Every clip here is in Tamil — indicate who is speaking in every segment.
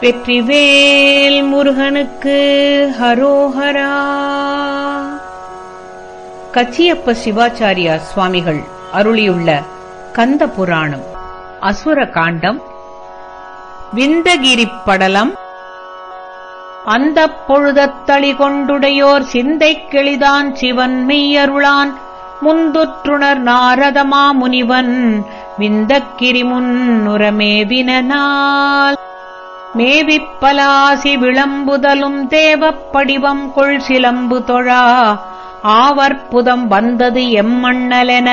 Speaker 1: வெற்றிவேல் முருகனுக்கு ஹரோஹரா. கச்சியப்ப சிவாச்சாரியா சுவாமிகள் அருளியுள்ள கந்த புராணம் அசுர காண்டம் விந்தகிரிப் படலம் அந்தப் பொழுதத்தளி கொண்டுடையோர் சிந்தைக் கெளிதான் சிவன் மெய்யருளான். முந்துற்றுணர் நாரதமா முனிவன் விந்தக்கிரி முன்னுரமேவினால் மேவிப்பலாசி விளம்புதலும் தேவப்படிவம் கொள் சிலம்பு தொழா. ஆவற்புதம் வந்தது எம்மண்ணலென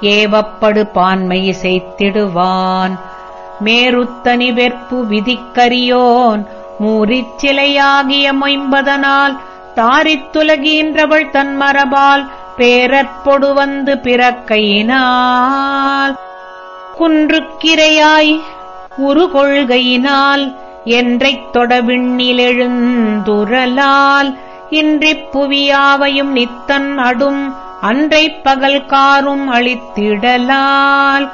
Speaker 1: ஏவப்படு பான்மை செய்திடுவான் மேருத்தனி வெற்பு விதிக்கரியோன். மூரிச்சிலையாகிய மொயம்பதனால் தாரித்துலகீன்றவள் தன் மரபால் பேரற்பொடு வந்து பிறக்கையினால். குன்றுக்கிரையாய் உருகொள்கையினால் என்றைத் தொடவிண்ணிலெழுந்துரலால் இன்றிப் புவியாவையும் நித்தன் அடும் அன்றைப் பகல் காரும் அளித்திடலால்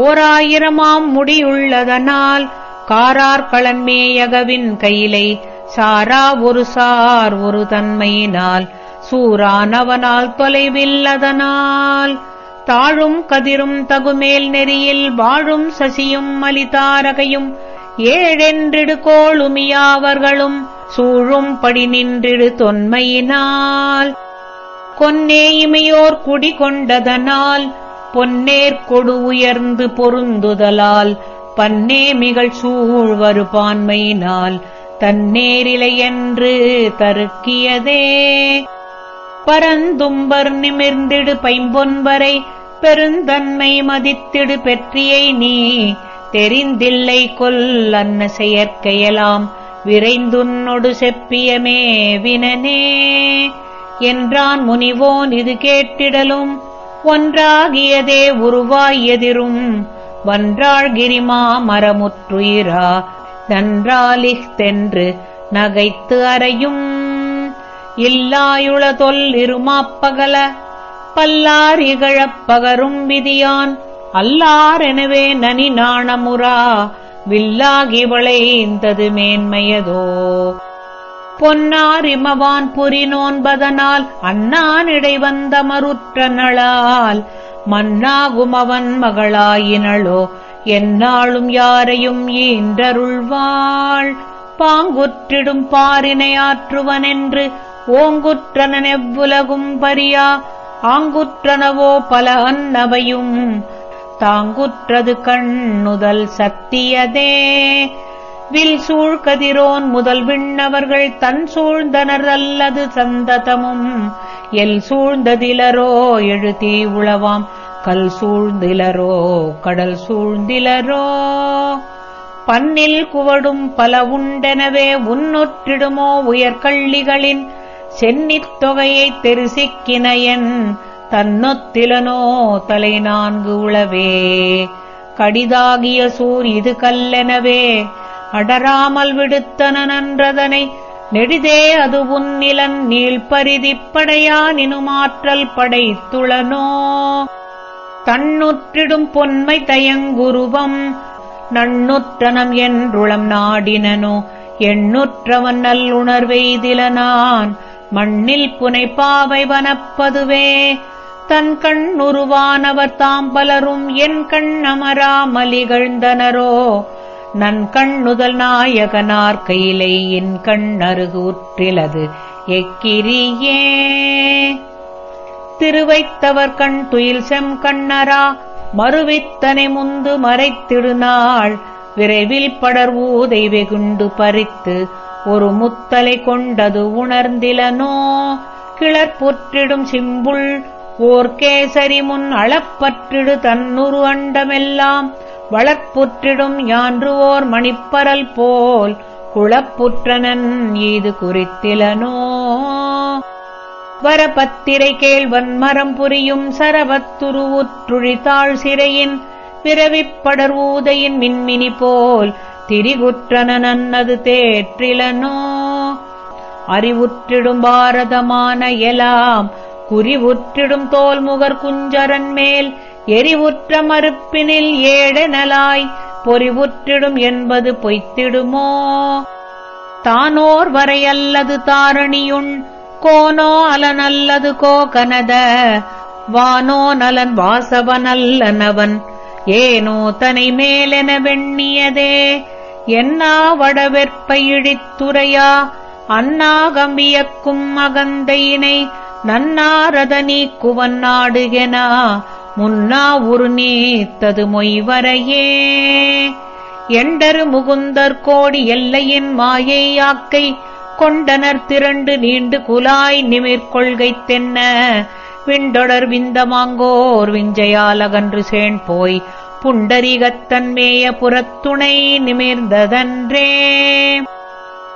Speaker 1: ஓராயிரமாம் முடியுள்ளதனால் காரார்களன்மேயகவின் கையிலை சாரா ஒரு சார் ஒரு தன்மையினால் சூரானவனால் தொலைவில்லதனால் தாழும் கதிரும் தகுமேல் நெறியில் வாழும் சசியும் மலிதாரகையும் ஏழென்றிடு கோளுமியாவர்களும் சூழும் படி நின்றிடு தொன்மையினால். கொன்னே இமையோர் குடி கொண்டதனால் பொன்னேர் கொடு உயர்ந்து பொருந்துதலால் பன்னே மிகள் சூழ்வரு பான்மையினால் தன்னேரிலை என்று தருக்கியதே. பரந்தும்பர் நிமிர்ந்திடு பைம்பொன்பரை பெருந்தன்மை மதித்திடு பெற்றியை நீ. தெரிந்தில்லை கொல் அன்ன செயற்கையலாம். விரைந்துன்னொடு செப்பியமே வினனே. என்றான் முனிவோன் இது கேட்டிடலும். ஒன்றாகியதே உருவாய் எதிரும். வன்றாழ்கிரிமா மரமுற்றுயிரா. நன்றாலிஹ்தென்று நகைத்து அறையும். இல்லாயுள தொல் இருமாப்பகல. பல்லார் இகழப் பகரும் விதியான். அல்லாரெனவே நனி நாணமுறா வில்லாகி வளைந்தது மேன்மையதோ. பொன்னார் இமவான் புரி நோன்பதனால் அண்ணானிடை வந்த மருற்ற நளால். மன்னாகுமவன் மகளாயினளோ எந்நாளும் யாரையும் ஈன்றருள்வாள். பாங்குற்றிடும் பாரினை ஆற்றுவனென்று ஓங்குற்றனன் எவ்வுலகும் பரியா ஆங்குற்றனவோ பல அன்னவையும் தாங்குற்றது கண்ணுதல் சத்தியதே. வில் சூழ்கதிரோன் முதல் விண்ணவர்கள் தன் சூழ்ந்தனர் அல்லது சந்ததமும் எல் சூழ்ந்ததிலரோ எழுதி உளவாம் கல் சூழ்ந்திலரோ கடல் சூழ்ந்திலரோ. பன்னில் குவடும் பல உண்டெனவே உன்னொற்றிடுமோ உயர்கள்ளிகளின் சென்னித் தொகையைத் தெரிசிக்கினையன் தன்னொத்திலனோ தலை நான்கு உளவே. கடிதாகிய சூர் இது கல்லெனவே அடராமல் விடுத்தன நன்றதனை நெடிதே அது உன்னிலன் நீள்பரிதிப்படையானினுமாற்றல் படைத்துளனோ. தன்னுற்றிடும் பொன்மை தயங்குருவம் நன்னுற்றனம் என்றுளம் நாடினனோ எண்ணுற்றவன் நல்லுணர்வெய்திலனான் மண்ணில் புனைப்பாவை வனப்பதுவே. தன் கண்ணுருவானவர் தாம் பலரும் என் கண் மலிகழ்ந்தனரோ நன் கண்ணுதல் நாயகனார் கையிலை என் கண் உற்றிலது எக்கிரியே. திருவைத்தவர் கண் துயில் செம் கண்ணரா. மறுவித்தனை முந்து மறைத்திடுநாள். விரைவில் படர் ஊதை வெகுண்டு பறித்து ஒரு முத்தலை கொண்டது உணர்ந்திலனோ? கிளற்புற்றிடும் சிம்புள் ஓர் கேசரி முன் அளப்பற்றிடு தன்னுரு அண்டமெல்லாம். வளர்ப்புற்றிடும் யான்றுவோர் மணிப்பரல் போல் குளப்புற்றனன் இது குறித்திலனோ? வரபத்திரை கேள்வன் மரம் புரியும் சரவத்துருவுற்றுழித்தாள் சிறையின் பிறவிப்படர் ஊதையின் மின்மினி போல் திரிகுற்றனது தேற்றிலனோ? அறிவுற்றிடும் பாரதமான எலாம் குறிவுற்றிடும் தோல்முகர் குஞ்சரன் மேல் எரிவுற்ற மறுப்பினில் ஏழெனலாய் பொறிவுற்றிடும் என்பது பொய்த்திடுமோ? தானோர் வரையல்லது தாரணியுண் கோனோ அலனல்லது கோகனத வானோ நலன் வாசவனல்லனவன் ஏனோ தனை மேலென வெண்ணியதே? என்னா வடவெற்ப இழித்துரையா அன்னாகம்பியக்கும் அகந்தையினை நன்னாரத நீக்குவன் நாடுகெனா முன்னா உரு நீத்தது மொய்வரையே. எண்டரு முகுந்தர் கோடி எல்லையின் மாயை ஆக்கை கொண்டனர் திரண்டு நீண்டு குலாய் நிமிர்கொள்கை தென்ன. விண்டொடர் விந்தமாங்கோர் விஞ்சையால் அகன்று சேண் போய் புண்டரிகத்தன்மேய புறத்துணை நிமிர்ந்ததன்றே.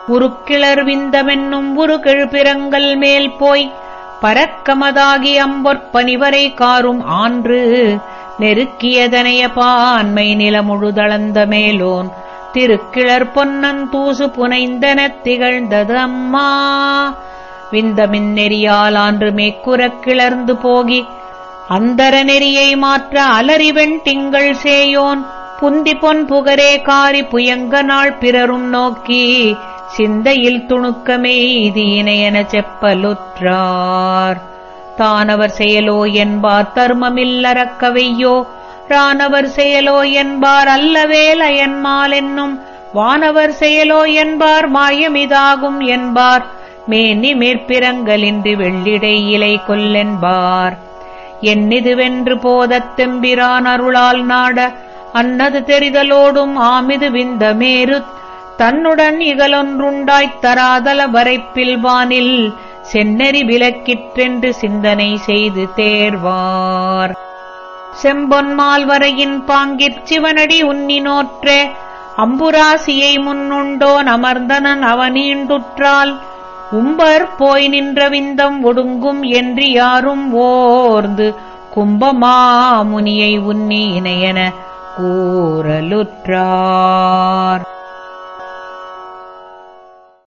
Speaker 1: உருக்கிளர் விந்தமென்னும் உருகிழ்பிறங்கள் மேல் போய் பரக்கமதாகி அம்பொற்பனிவரை காரும் ஆன்று நெருக்கியதனைய பான்மை நிலமுழுதளந்த மேலோன் திருக்கிளர் பொன்னன் தூசு புனைந்தனத் திகழ்ந்தது அம்மா விந்தமின் நெறியால் ஆன்று மேற்குறக் கிளர்ந்து போகி அந்தர நெறியை மாற்ற அலறிவெண் திங்கள் சேயோன். புந்தி பொன் புகரே காரி புயங்க நாள் பிறரும் நோக்கி சிந்தையில் துணுக்கமே இது இணையன செப்பலுற்றார். தானவர் செயலோ என்பார் தர்மமில்லறக்கவையோ ரானவர் செயலோ என்பார் அல்லவேல் அயன்மால் என்னும். வானவர் செயலோ என்பார் மாயமிதாகும் என்பார். மேனி மேற்பிறங்கலின்றி வெள்ளிடை இலை கொல்லென்பார். என்னிதுவென்று போதத் தெம்பிரான் அருளால் நாட அன்னது தெரிதலோடும் ஆமிது விந்த மேருத் தன்னுடன் இகலொன்றுண்டாய்த் தராதல வரைப்பில் வானில் செந்நெறி விலக்கிற்றென்று சிந்தனை செய்து தேர்வார். செம்பொன்மால் வரையின் பாங்கிற் சிவனடி உன்னினோற்றே அம்புராசியை முன்னுண்டோன் அமர்ந்தனன் அவனீண்டுற்றால் உம்பர் போய் நின்ற விந்தம் ஒடுங்கும் என்று யாரும் ஓர்ந்து கும்பமாமுனியை உன்னி இணையன கூறலுற்றார்.